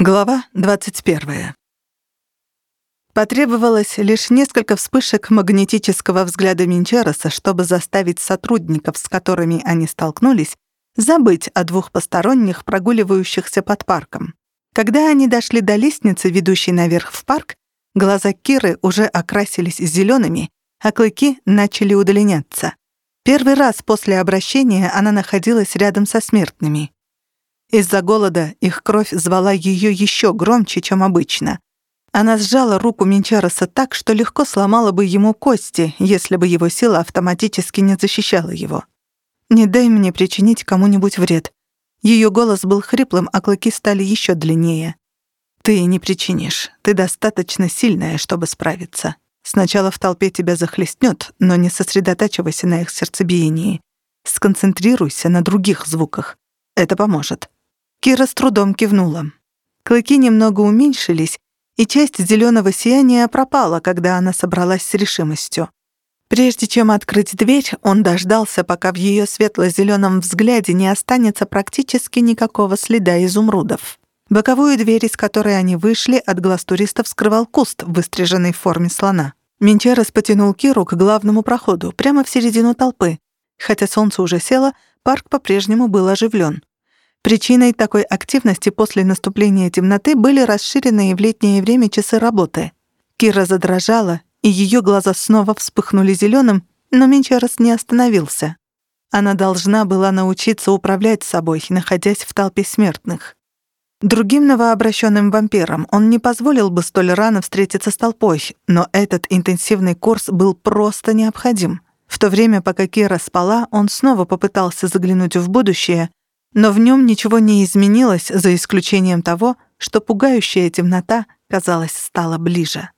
Глава 21. Потребовалось лишь несколько вспышек магнетического взгляда Минчероса, чтобы заставить сотрудников, с которыми они столкнулись, забыть о двух посторонних, прогуливающихся под парком. Когда они дошли до лестницы, ведущей наверх в парк, глаза Киры уже окрасились зелеными, а клыки начали удлиняться. Первый раз после обращения она находилась рядом со смертными. Из-за голода их кровь звала ее еще громче, чем обычно. Она сжала руку Минчароса так, что легко сломала бы ему кости, если бы его сила автоматически не защищала его. «Не дай мне причинить кому-нибудь вред». Ее голос был хриплым, а клыки стали еще длиннее. «Ты не причинишь. Ты достаточно сильная, чтобы справиться. Сначала в толпе тебя захлестнет, но не сосредотачивайся на их сердцебиении. Сконцентрируйся на других звуках. Это поможет». Кира с трудом кивнула. Клыки немного уменьшились, и часть зеленого сияния пропала, когда она собралась с решимостью. Прежде чем открыть дверь, он дождался, пока в ее светло-зеленом взгляде не останется практически никакого следа изумрудов. Боковую дверь, из которой они вышли, от глаз туристов скрывал куст, выстриженный в форме слона. Менчерес потянул Киру к главному проходу, прямо в середину толпы. Хотя солнце уже село, парк по-прежнему был оживлен. Причиной такой активности после наступления темноты были расширенные в летнее время часы работы. Кира задрожала, и ее глаза снова вспыхнули зеленым, но Менчерос не остановился. Она должна была научиться управлять собой, находясь в толпе смертных. Другим новообращенным вампирам он не позволил бы столь рано встретиться с толпой, но этот интенсивный курс был просто необходим. В то время, пока Кира спала, он снова попытался заглянуть в будущее, но в нем ничего не изменилось, за исключением того, что пугающая темнота, казалось, стала ближе.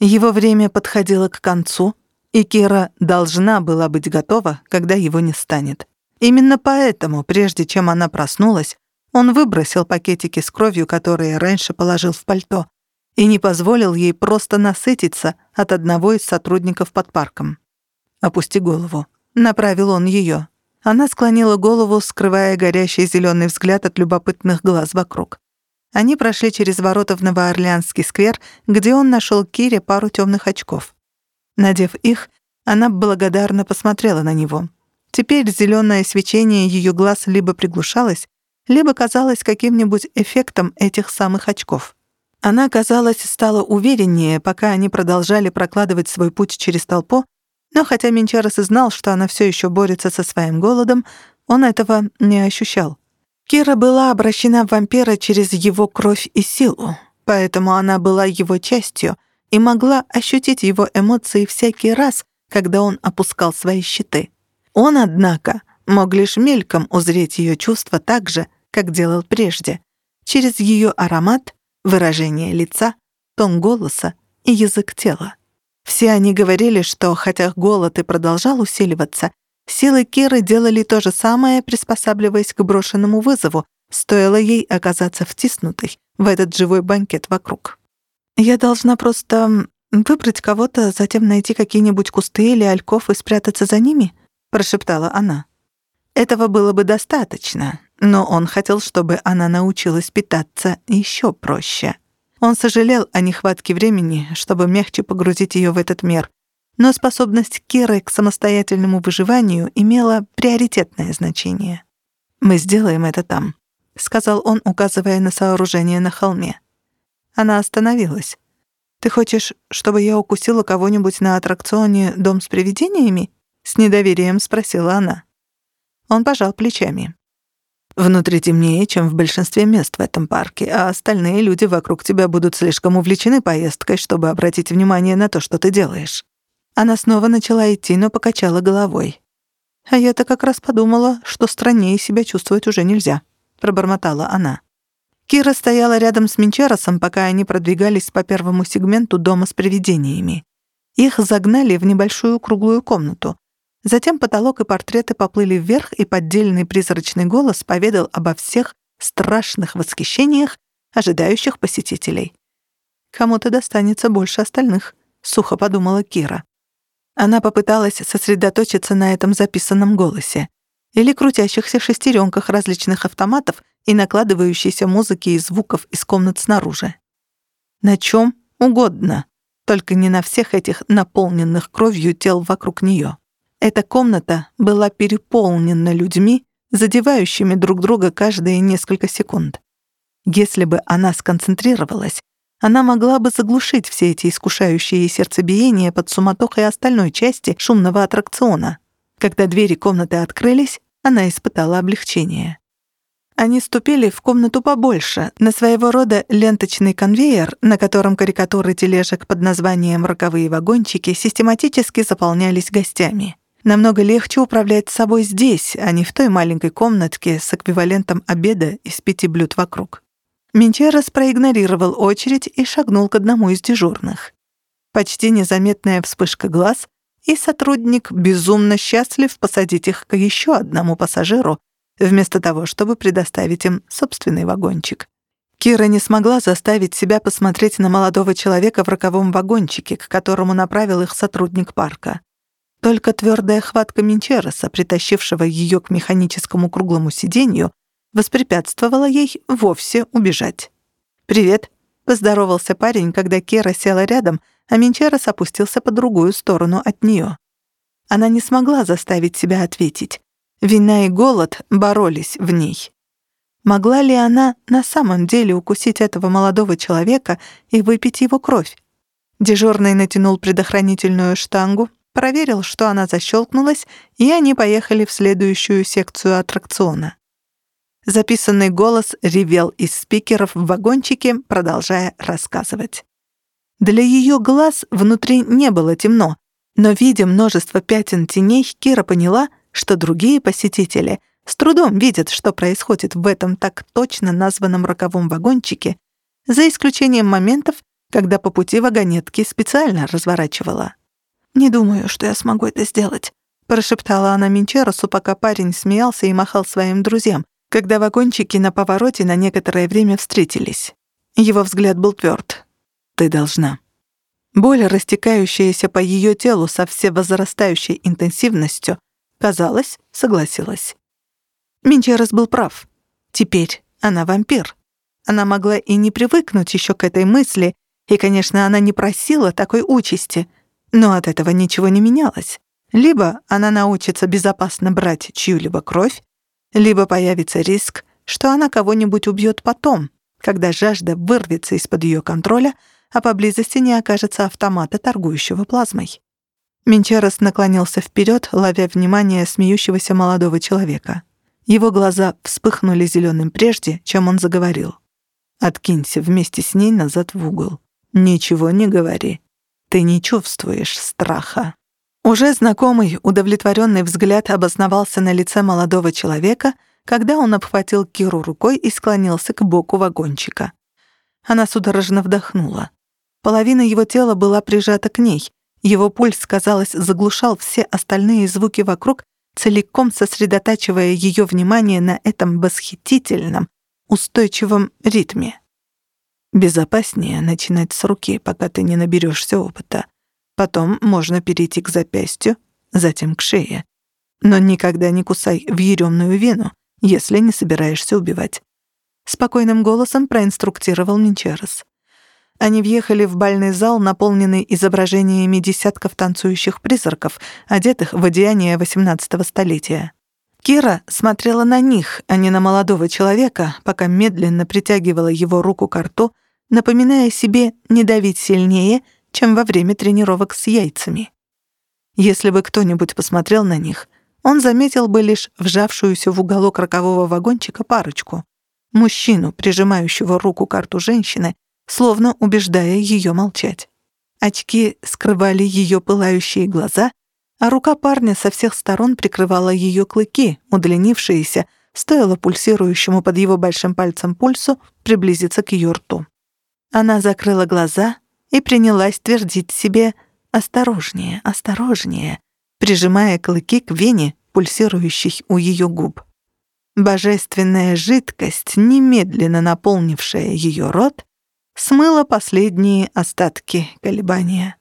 Его время подходило к концу, и Кира должна была быть готова, когда его не станет. Именно поэтому, прежде чем она проснулась, он выбросил пакетики с кровью, которые раньше положил в пальто, и не позволил ей просто насытиться от одного из сотрудников под парком. «Опусти голову», — направил он ее. Она склонила голову, скрывая горящий зеленый взгляд от любопытных глаз вокруг. Они прошли через ворота в Новоорлеанский сквер, где он нашел Кире пару темных очков. Надев их, она благодарно посмотрела на него. Теперь зеленое свечение ее глаз либо приглушалось, либо казалось каким-нибудь эффектом этих самых очков. Она, казалось, стала увереннее, пока они продолжали прокладывать свой путь через толпу, но хотя Минчарес и знал, что она все еще борется со своим голодом, он этого не ощущал. Кира была обращена в вампира через его кровь и силу, поэтому она была его частью и могла ощутить его эмоции всякий раз, когда он опускал свои щиты. Он, однако, мог лишь мельком узреть ее чувства так же, как делал прежде, через ее аромат, выражение лица, тон голоса и язык тела. Все они говорили, что, хотя голод и продолжал усиливаться, силы Киры делали то же самое, приспосабливаясь к брошенному вызову, стоило ей оказаться втиснутой в этот живой банкет вокруг. «Я должна просто выбрать кого-то, затем найти какие-нибудь кусты или альков и спрятаться за ними?» — прошептала она. Этого было бы достаточно, но он хотел, чтобы она научилась питаться еще проще. Он сожалел о нехватке времени, чтобы мягче погрузить ее в этот мир, но способность Киры к самостоятельному выживанию имела приоритетное значение. «Мы сделаем это там», — сказал он, указывая на сооружение на холме. Она остановилась. «Ты хочешь, чтобы я укусила кого-нибудь на аттракционе «Дом с привидениями»?» — с недоверием спросила она. Он пожал плечами. Внутри темнее, чем в большинстве мест в этом парке, а остальные люди вокруг тебя будут слишком увлечены поездкой, чтобы обратить внимание на то, что ты делаешь. Она снова начала идти, но покачала головой. «А я-то как раз подумала, что страннее себя чувствовать уже нельзя», — пробормотала она. Кира стояла рядом с Минчеросом, пока они продвигались по первому сегменту дома с привидениями. Их загнали в небольшую круглую комнату. Затем потолок и портреты поплыли вверх, и поддельный призрачный голос поведал обо всех страшных восхищениях, ожидающих посетителей. «Кому-то достанется больше остальных», — сухо подумала Кира. Она попыталась сосредоточиться на этом записанном голосе или крутящихся шестеренках различных автоматов и накладывающейся музыки и звуков из комнат снаружи. На чем угодно, только не на всех этих наполненных кровью тел вокруг нее. Эта комната была переполнена людьми, задевающими друг друга каждые несколько секунд. Если бы она сконцентрировалась, она могла бы заглушить все эти искушающие сердцебиения под суматохой остальной части шумного аттракциона. Когда двери комнаты открылись, она испытала облегчение. Они ступили в комнату побольше, на своего рода ленточный конвейер, на котором карикатуры тележек под названием «Роковые вагончики» систематически заполнялись гостями. Намного легче управлять собой здесь, а не в той маленькой комнатке с эквивалентом обеда из пяти блюд вокруг. Менчерос проигнорировал очередь и шагнул к одному из дежурных. Почти незаметная вспышка глаз, и сотрудник безумно счастлив посадить их к еще одному пассажиру, вместо того, чтобы предоставить им собственный вагончик. Кира не смогла заставить себя посмотреть на молодого человека в роковом вагончике, к которому направил их сотрудник парка. Только твердая хватка Минчероса, притащившего ее к механическому круглому сиденью, воспрепятствовала ей вовсе убежать. «Привет», — поздоровался парень, когда Кира села рядом, а Минчерос опустился по другую сторону от нее. Она не смогла заставить себя ответить. Вина и голод боролись в ней. Могла ли она на самом деле укусить этого молодого человека и выпить его кровь? Дежурный натянул предохранительную штангу, проверил, что она защелкнулась, и они поехали в следующую секцию аттракциона. Записанный голос ревел из спикеров в вагончике, продолжая рассказывать. Для ее глаз внутри не было темно, но, видя множество пятен теней, Кира поняла, что другие посетители с трудом видят, что происходит в этом так точно названном роковом вагончике, за исключением моментов, когда по пути вагонетки специально разворачивала. «Не думаю, что я смогу это сделать», — прошептала она Минчеросу, пока парень смеялся и махал своим друзьям, когда вагончики на повороте на некоторое время встретились. Его взгляд был тверд. «Ты должна». Боль, растекающаяся по ее телу со всевозрастающей интенсивностью, Казалось, согласилась. Минчерес был прав. Теперь она вампир. Она могла и не привыкнуть еще к этой мысли, и, конечно, она не просила такой участи, но от этого ничего не менялось. Либо она научится безопасно брать чью-либо кровь, либо появится риск, что она кого-нибудь убьет потом, когда жажда вырвется из-под ее контроля, а поблизости не окажется автомата, торгующего плазмой. Менчарос наклонился вперед, ловя внимание смеющегося молодого человека. Его глаза вспыхнули зеленым прежде, чем он заговорил. «Откинься вместе с ней назад в угол. Ничего не говори. Ты не чувствуешь страха». Уже знакомый, удовлетворенный взгляд обосновался на лице молодого человека, когда он обхватил Киру рукой и склонился к боку вагончика. Она судорожно вдохнула. Половина его тела была прижата к ней, его пульс, казалось, заглушал все остальные звуки вокруг, целиком сосредотачивая ее внимание на этом восхитительном, устойчивом ритме. Безопаснее начинать с руки, пока ты не наберешься опыта. Потом можно перейти к запястью, затем к шее. Но никогда не кусай в еремную вену, если не собираешься убивать. Спокойным голосом проинструктировал Минчерес. Они въехали в бальный зал, наполненный изображениями десятков танцующих призраков, одетых в одеяния XVIII столетия. Кира смотрела на них, а не на молодого человека, пока медленно притягивала его руку к рту, напоминая себе не давить сильнее, чем во время тренировок с яйцами. Если бы кто-нибудь посмотрел на них, он заметил бы лишь вжавшуюся в уголок рокового вагончика парочку. Мужчину, прижимающего руку к рту женщины, словно убеждая ее молчать. Очки скрывали ее пылающие глаза, а рука парня со всех сторон прикрывала ее клыки, удлинившиеся, стоило пульсирующему под его большим пальцем пульсу приблизиться к ее рту. Она закрыла глаза и принялась твердить себе «осторожнее, осторожнее», прижимая клыки к вене, пульсирующей у ее губ. Божественная жидкость, немедленно наполнившая ее рот, смыло последние остатки колебания.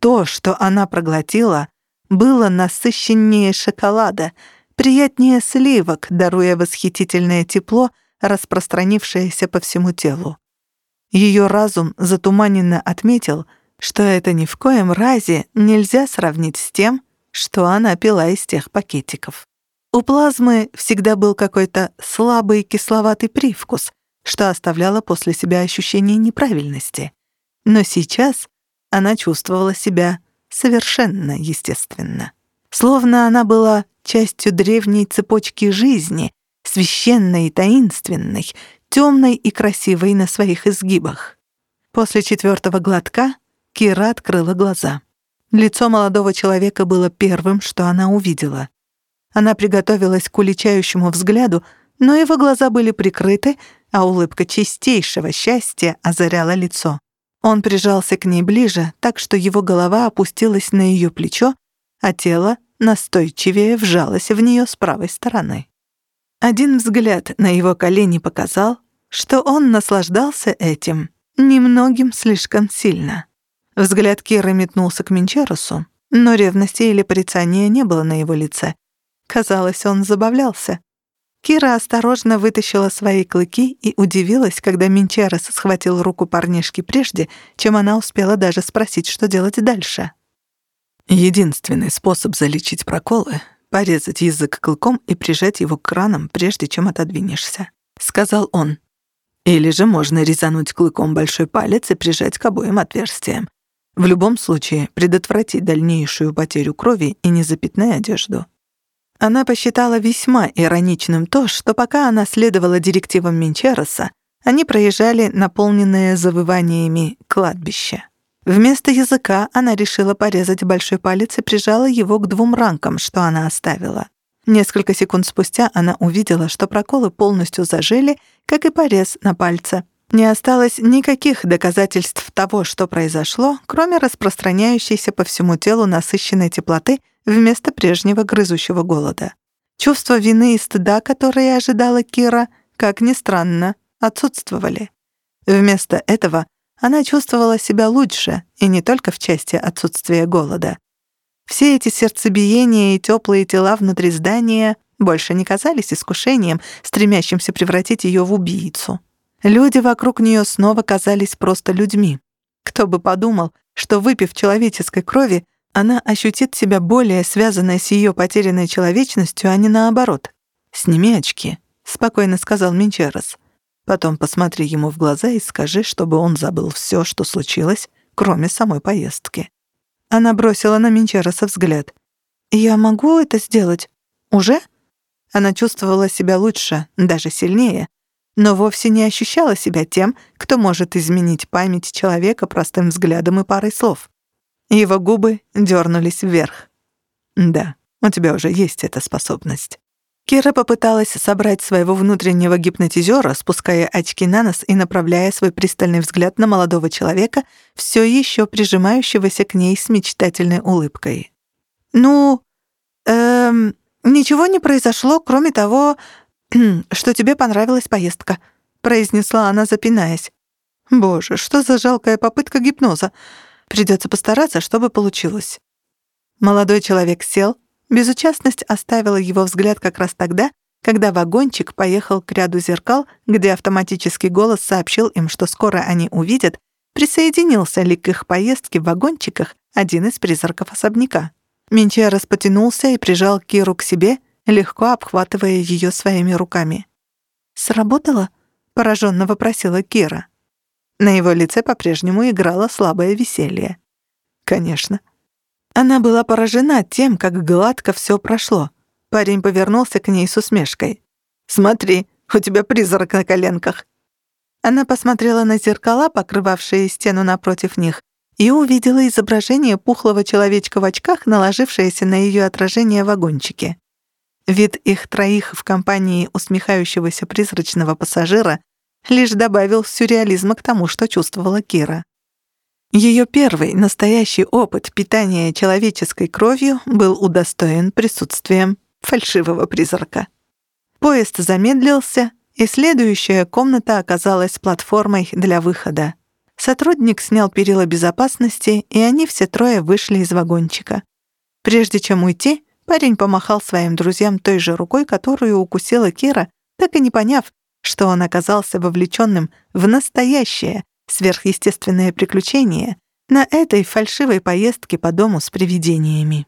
То, что она проглотила, было насыщеннее шоколада, приятнее сливок, даруя восхитительное тепло, распространившаяся по всему телу. Ее разум затуманенно отметил, что это ни в коем разе нельзя сравнить с тем, что она пила из тех пакетиков. У плазмы всегда был какой-то слабый кисловатый привкус, что оставляло после себя ощущение неправильности. Но сейчас она чувствовала себя совершенно естественно. Словно она была частью древней цепочки жизни, священной и таинственной, темной и красивой на своих изгибах. После четвертого глотка Кира открыла глаза. Лицо молодого человека было первым, что она увидела. Она приготовилась к уличающему взгляду, но его глаза были прикрыты, а улыбка чистейшего счастья озаряла лицо. Он прижался к ней ближе, так что его голова опустилась на ее плечо, а тело настойчивее вжалось в нее с правой стороны. Один взгляд на его колени показал, что он наслаждался этим немногим слишком сильно. Взгляд Киры метнулся к Минчеросу, но ревности или порицания не было на его лице. Казалось, он забавлялся. Кира осторожно вытащила свои клыки и удивилась, когда Минчерос схватил руку парнишки прежде, чем она успела даже спросить, что делать дальше. Единственный способ залечить проколы — порезать язык клыком и прижать его к ранам, прежде чем отодвинешься, — сказал он. Или же можно резануть клыком большой палец и прижать к обоим отверстиям. В любом случае, предотвратить дальнейшую потерю крови и не запятнай одежду. Она посчитала весьма ироничным то, что пока она следовала директивам Минчероса, они проезжали наполненное завываниями кладбище. Вместо языка она решила порезать большой палец и прижала его к двум ранкам, что она оставила. Несколько секунд спустя она увидела, что проколы полностью зажили, как и порез на пальце. Не осталось никаких доказательств того, что произошло, кроме распространяющейся по всему телу насыщенной теплоты вместо прежнего грызущего голода. Чувство вины и стыда, которые ожидала Кира, как ни странно, отсутствовали. Вместо этого она чувствовала себя лучше, и не только в части отсутствия голода. Все эти сердцебиения и теплые тела внутри здания больше не казались искушением, стремящимся превратить ее в убийцу. Люди вокруг нее снова казались просто людьми. Кто бы подумал, что, выпив человеческой крови, она ощутит себя более связанной с ее потерянной человечностью, а не наоборот. «Сними очки», — спокойно сказал Минчерос. «Потом посмотри ему в глаза и скажи, чтобы он забыл все, что случилось, кроме самой поездки». Она бросила на Минчероса взгляд. «Я могу это сделать? Уже?» Она чувствовала себя лучше, даже сильнее, но вовсе не ощущала себя тем, кто может изменить память человека простым взглядом и парой слов. Его губы дернулись вверх. «Да, у тебя уже есть эта способность». Кира попыталась собрать своего внутреннего гипнотизера, спуская очки на нос и направляя свой пристальный взгляд на молодого человека, все еще прижимающегося к ней с мечтательной улыбкой. «Ну, эм, ничего не произошло, кроме того, что тебе понравилась поездка», — произнесла она, запинаясь. «Боже, что за жалкая попытка гипноза. Придется постараться, чтобы получилось». Молодой человек сел, безучастность оставила его взгляд как раз тогда, когда вагончик поехал к ряду зеркал, где автоматический голос сообщил им, что скоро они увидят, присоединился ли к их поездке в вагончиках один из призраков особняка. Минча распотянулся и прижал Киру к себе — легко обхватывая ее своими руками. «Сработало?» — пораженно вопросила Кира. На его лице по-прежнему играло слабое веселье. «Конечно». Она была поражена тем, как гладко все прошло. Парень повернулся к ней с усмешкой. «Смотри, у тебя призрак на коленках». Она посмотрела на зеркала, покрывавшие стену напротив них, и увидела изображение пухлого человечка в очках, наложившееся на ее отражение в вагончике. Вид их троих в компании усмехающегося призрачного пассажира лишь добавил сюрреализма к тому, что чувствовала Кира. Ее первый настоящий опыт питания человеческой кровью был удостоен присутствием фальшивого призрака. Поезд замедлился, и следующая комната оказалась платформой для выхода. Сотрудник снял перила безопасности, и они все трое вышли из вагончика. Прежде чем уйти, Парень помахал своим друзьям той же рукой, которую укусила Кира, так и не поняв, что он оказался вовлеченным в настоящее, сверхъестественное приключение на этой фальшивой поездке по дому с привидениями.